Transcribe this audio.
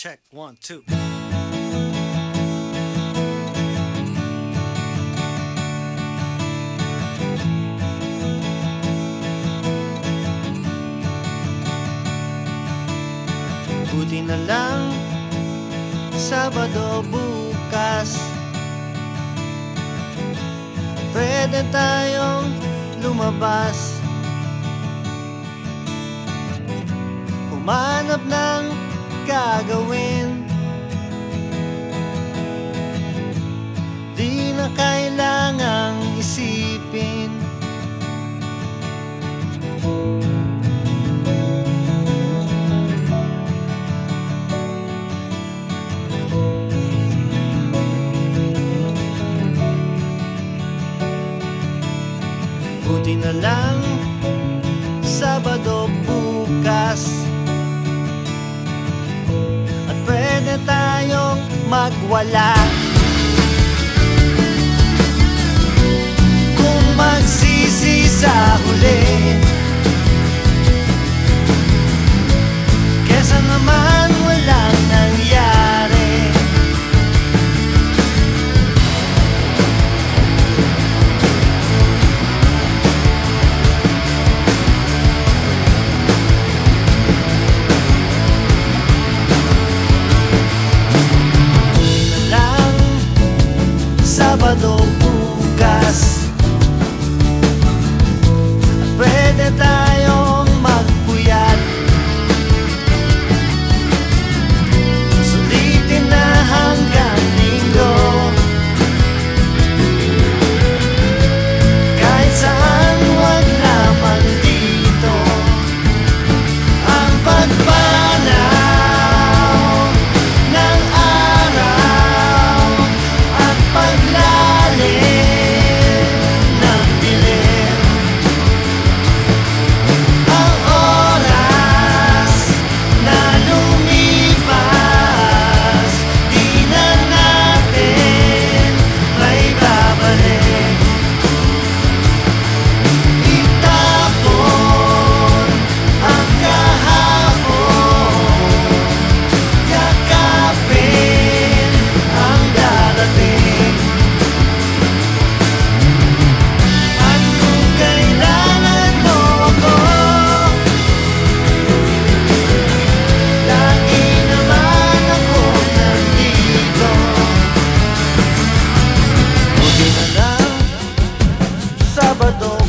Check, one, two. Buti na lang Sabado bukas Pwede tayong lumabas gagawin. Di na kailangang isipin. Buti na lang Sabado bukas magwala sábado